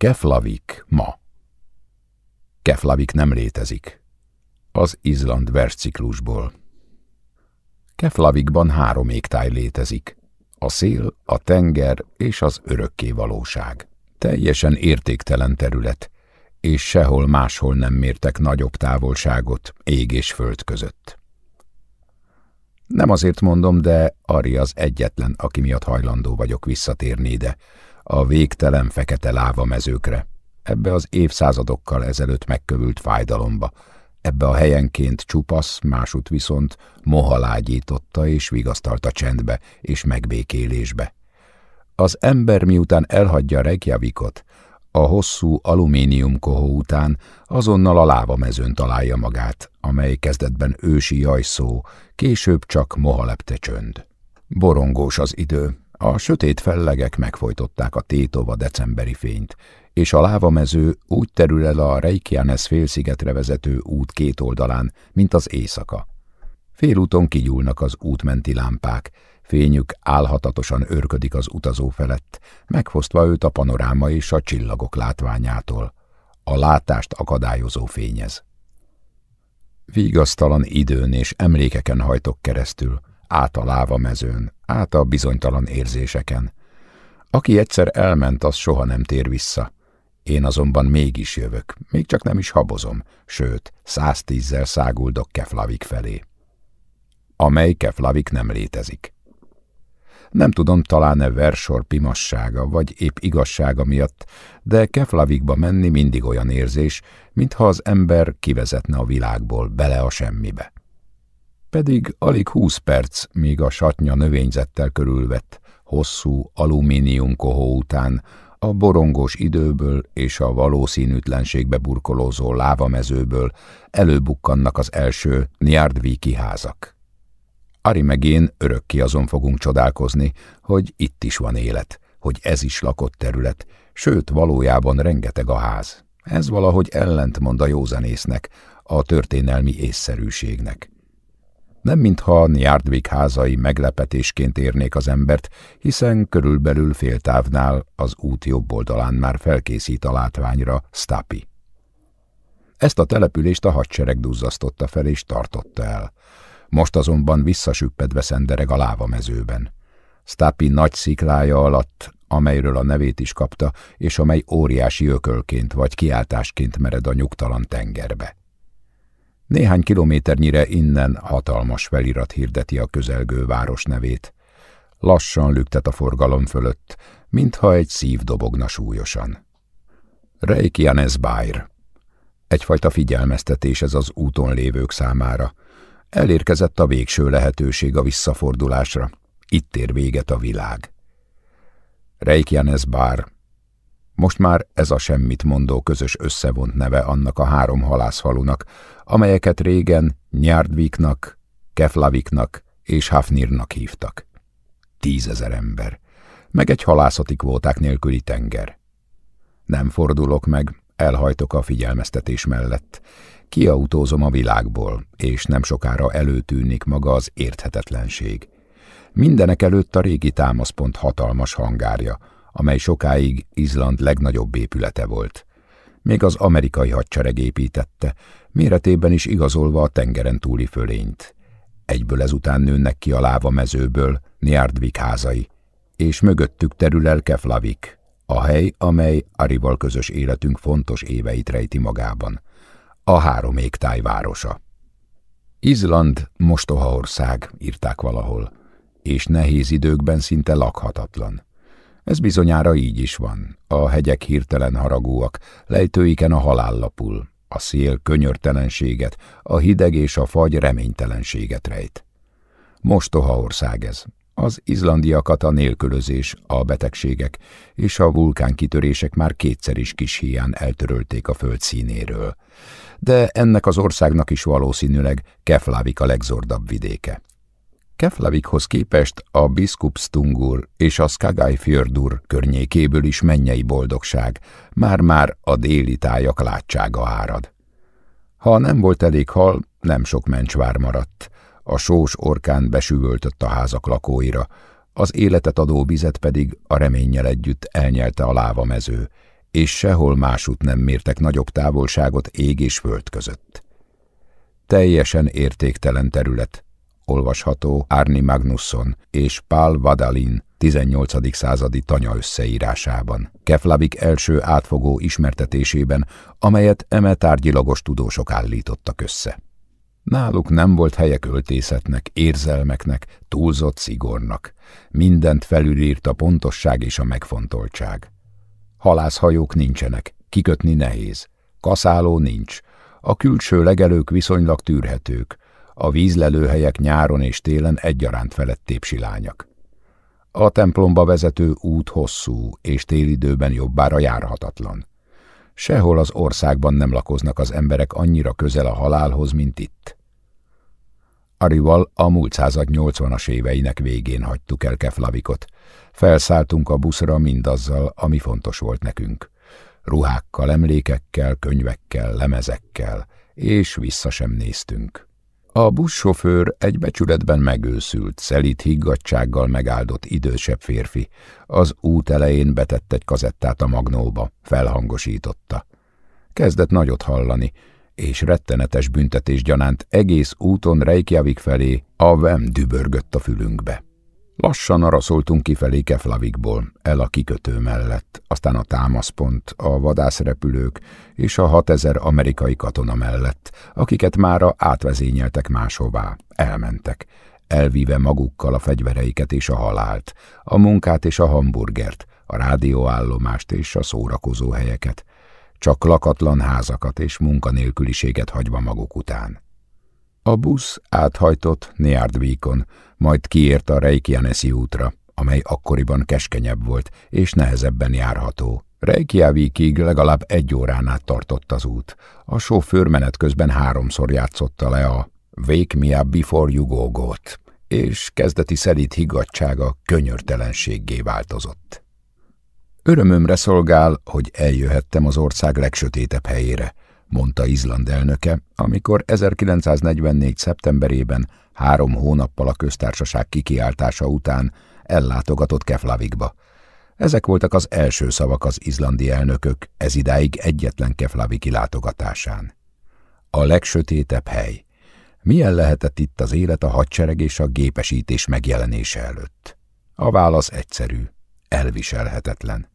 Keflavik ma. Keflavik nem létezik. Az Izland versciklusból. Keflavikban három égtáj létezik. A szél, a tenger és az örökké valóság. Teljesen értéktelen terület, és sehol máshol nem mértek nagyobb távolságot ég és föld között. Nem azért mondom, de Ari az egyetlen, aki miatt hajlandó vagyok visszatérni ide, a végtelen fekete láva mezőkre, ebbe az évszázadokkal ezelőtt megkövült fájdalomba, ebbe a helyenként csupasz, másút viszont moha lágyította és vigasztalta csendbe és megbékélésbe. Az ember miután elhagyja Reykjavikot, a hosszú alumínium kohó után azonnal a lávamezőn találja magát, amely kezdetben ősi jajszó, később csak mohalepte csönd. Borongós az idő, a sötét fellegek megfojtották a tétova decemberi fényt, és a lávamező úgy terül el a Reykjanes félszigetre vezető út két oldalán, mint az éjszaka. Félúton kigyúlnak az útmenti lámpák, fényük álhatatosan örködik az utazó felett, megfosztva őt a panoráma és a csillagok látványától. A látást akadályozó fényez. Vigasztalan időn és emlékeken hajtok keresztül, át a láva mezőn, át a bizonytalan érzéseken. Aki egyszer elment, az soha nem tér vissza. Én azonban mégis jövök, még csak nem is habozom, sőt, száztízzel száguldok Keflavik felé. Amely Keflavik nem létezik. Nem tudom, talán-e versor pimassága, vagy épp igazsága miatt, de Keflavikba menni mindig olyan érzés, mintha az ember kivezetne a világból bele a semmibe. Pedig alig húsz perc, míg a satnya növényzettel körülvett, hosszú alumínium kohó után a borongós időből és a valószínűtlenségbe burkolózó lávamezőből előbukkannak az első Niardviki házak. Ari meg én örökké azon fogunk csodálkozni, hogy itt is van élet, hogy ez is lakott terület, sőt, valójában rengeteg a ház. Ez valahogy ellentmond a józanésznek, a történelmi észszerűségnek. Nem mintha Njardvik házai meglepetésként érnék az embert, hiszen körülbelül fél távnál az út jobb oldalán már felkészít a látványra Stapi. Ezt a települést a hadsereg duzzasztotta fel és tartotta el. Most azonban visszasüppedve szendereg a lávamezőben. Stapi nagy sziklája alatt, amelyről a nevét is kapta, és amely óriási ökölként vagy kiáltásként mered a nyugtalan tengerbe. Néhány kilométernyire innen hatalmas felirat hirdeti a közelgő város nevét. Lassan lüktet a forgalom fölött, mintha egy szív dobogna súlyosan. Reykjanesbájr. Egyfajta figyelmeztetés ez az úton lévők számára. Elérkezett a végső lehetőség a visszafordulásra. Itt ér véget a világ. Reykjanesbár. Most már ez a semmit mondó közös összevont neve annak a három halászfalunak, amelyeket régen Nyárdviknak, Keflaviknak és Hafnirnak hívtak. Tízezer ember, meg egy halászati kvóták nélküli tenger. Nem fordulok meg, elhajtok a figyelmeztetés mellett. Kiautózom a világból, és nem sokára előtűnik maga az érthetetlenség. Mindenek előtt a régi támaszpont hatalmas hangárja, amely sokáig Izland legnagyobb épülete volt. Még az amerikai hadsereg építette, méretében is igazolva a tengeren túli fölényt. Egyből ezután nőnek ki a láva mezőből Niardvik házai, és mögöttük terül el Keflavik, a hely, amely Arival közös életünk fontos éveit rejti magában. A három égtáj városa. Izland mostoha ország, írták valahol, és nehéz időkben szinte lakhatatlan. Ez bizonyára így is van. A hegyek hirtelen haragúak, lejtőiken a halál lapul, a szél könyörtelenséget, a hideg és a fagy reménytelenséget rejt. Mostoha ország ez. Az izlandiakat a nélkülözés, a betegségek és a vulkánkitörések már kétszer is kis hián eltörölték a föld színéről. De ennek az országnak is valószínűleg Keflavik a legzordabb vidéke. Keflavikhoz képest a Biskupstungur és a Fjördur környékéből is mennyei boldogság, már-már a déli tájak látsága árad. Ha nem volt elég hal, nem sok mencsvár maradt, a sós orkán besüvöltött a házak lakóira, az életet adó vizet pedig a reménnyel együtt elnyelte a lávamező, és sehol másút nem mértek nagyobb távolságot ég és föld között. Teljesen értéktelen terület, olvasható Árni Magnusson és Pál Vadalin 18. századi tanya összeírásában, Keflavik első átfogó ismertetésében, amelyet eme tárgyilagos tudósok állítottak össze. Náluk nem volt helye költészetnek, érzelmeknek, túlzott szigornak. Mindent felülírt a pontosság és a megfontoltság. Halászhajók nincsenek, kikötni nehéz. Kaszáló nincs. A külső legelők viszonylag tűrhetők. A vízlelőhelyek nyáron és télen egyaránt felett tépsilányak. A templomba vezető út hosszú, és télidőben jobbára járhatatlan. Sehol az országban nem lakoznak az emberek annyira közel a halálhoz, mint itt. Arival a múlt század 80-as éveinek végén hagytuk el Keflavikot. Felszálltunk a buszra mindazzal, ami fontos volt nekünk. Ruhákkal, emlékekkel, könyvekkel, lemezekkel, és vissza sem néztünk. A buszsofőr egy becsületben megőszült, szelít higgadsággal megáldott idősebb férfi. Az út elején betett egy kazettát a magnóba, felhangosította. Kezdett nagyot hallani, és rettenetes büntetés gyanánt egész úton Reykjavik felé a vem dübörgött a fülünkbe. Lassan araszoltunk kifelé Keflavikból, el a kikötő mellett, aztán a támaszpont, a vadászrepülők és a hatezer amerikai katona mellett, akiket mára átvezényeltek máshová, elmentek, elvíve magukkal a fegyvereiket és a halált, a munkát és a hamburgert, a rádióállomást és a szórakozó helyeket, csak lakatlan házakat és munkanélküliséget hagyva maguk után. A busz áthajtott Neardvíkon, majd kiért a Reykjanesi útra, amely akkoriban keskenyebb volt és nehezebben járható. Reykjavikig legalább egy órán át tartott az út. A sofőr menet közben háromszor játszotta le a Wake me up before you go -got, és kezdeti szelít higgadsága könyörtelenséggé változott. Örömömre szolgál, hogy eljöhettem az ország legsötétebb helyére, mondta Izland elnöke, amikor 1944. szeptemberében, három hónappal a köztársaság kikiáltása után ellátogatott Keflavikba. Ezek voltak az első szavak az izlandi elnökök ez idáig egyetlen Keflaviki látogatásán. A legsötétebb hely. Milyen lehetett itt az élet a hadsereg és a gépesítés megjelenése előtt? A válasz egyszerű, elviselhetetlen.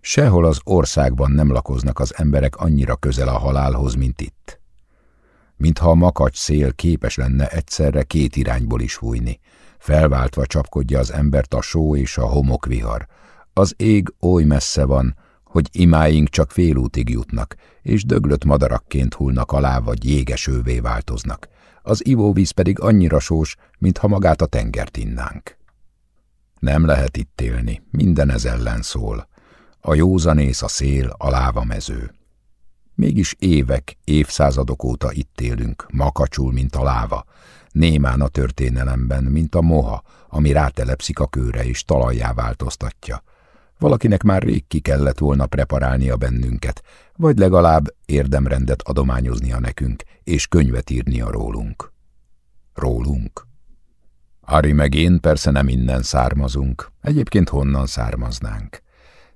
Sehol az országban nem lakoznak az emberek annyira közel a halálhoz, mint itt. Mintha a makacs szél képes lenne egyszerre két irányból is fújni, felváltva csapkodja az embert a só és a homokvihar. Az ég oly messze van, hogy imáink csak félútig jutnak, és döglött madarakként hullnak alá, vagy jégesővé változnak. Az ivóvíz pedig annyira sós, mintha magát a tengert innánk. Nem lehet itt élni, minden ez ellen szól a józanész, a szél, a láva mező. Mégis évek, évszázadok óta itt élünk, makacsul, mint a láva, némán a történelemben, mint a moha, ami rátelepszik a kőre és talajjá változtatja. Valakinek már rég ki kellett volna preparálnia bennünket, vagy legalább érdemrendet adományoznia nekünk, és könyvet írnia rólunk. Rólunk. Ari meg én persze nem innen származunk, egyébként honnan származnánk.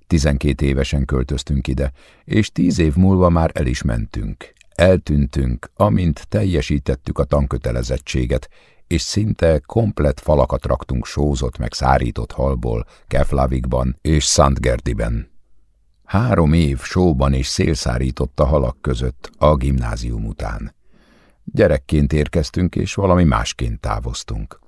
Tizenkét évesen költöztünk ide, és tíz év múlva már el is mentünk. Eltűntünk, amint teljesítettük a tankötelezettséget, és szinte komplet falakat raktunk sózott meg szárított halból Keflavikban és Szentgerdiben. Három év sóban és szélszárított a halak között a gimnázium után. Gyerekként érkeztünk, és valami másként távoztunk.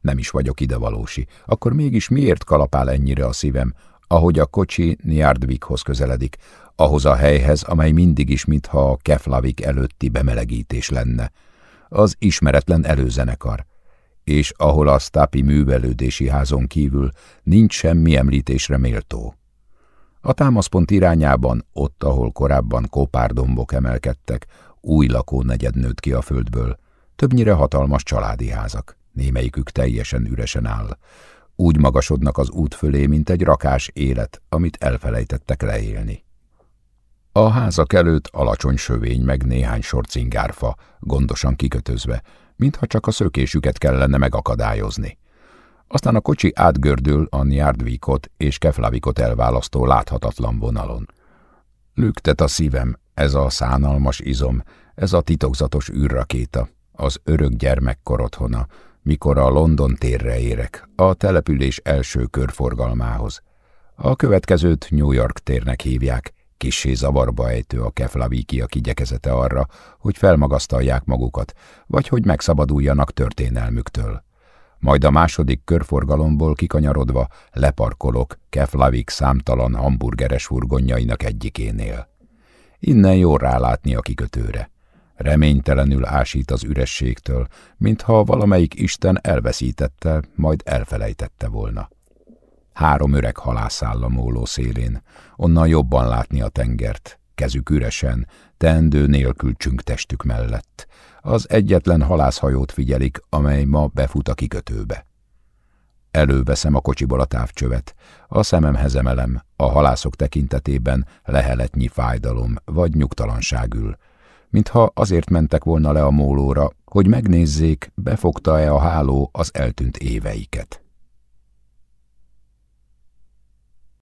Nem is vagyok ide valósi, akkor mégis miért kalapál ennyire a szívem, ahogy a kocsi Niardvikhoz közeledik, ahhoz a helyhez, amely mindig is, mintha a Keflavik előtti bemelegítés lenne, az ismeretlen előzenekar, és ahol a Stapi művelődési házon kívül nincs semmi említésre méltó. A támaszpont irányában, ott, ahol korábban kopárdombok emelkedtek, új lakónegyed nőtt ki a földből, többnyire hatalmas családi házak, némelyikük teljesen üresen áll, úgy magasodnak az út fölé, mint egy rakás élet, amit elfelejtettek leélni. A házak előtt alacsony sövény meg néhány sor gondosan kikötözve, mintha csak a szökésüket kellene megakadályozni. Aztán a kocsi átgördül a Nyárdvíkot és Keflavikot elválasztó láthatatlan vonalon. Lüktet a szívem, ez a szánalmas izom, ez a titokzatos űrrakéta, az örök gyermekkor otthona, mikor a London térre érek, a település első körforgalmához. A következőt New York térnek hívják, kissé zavarba ejtő a keflavíkiak igyekezete arra, hogy felmagasztalják magukat, vagy hogy megszabaduljanak történelmüktől. Majd a második körforgalomból kikanyarodva leparkolok Keflavik számtalan hamburgeres furgonjainak egyikénél. Innen jól rálátni a kikötőre. Reménytelenül ásít az ürességtől, mintha valamelyik Isten elveszítette, majd elfelejtette volna. Három öreg halászáll a móló szélén, onnan jobban látni a tengert, kezük üresen, teendő nélkül csünk testük mellett. Az egyetlen halászhajót figyelik, amely ma befut a kikötőbe. Előveszem a kocsiból a távcsövet, a szememhez emelem, a halászok tekintetében leheletnyi fájdalom vagy nyugtalanság ül, mintha azért mentek volna le a mólóra, hogy megnézzék, befogta-e a háló az eltűnt éveiket.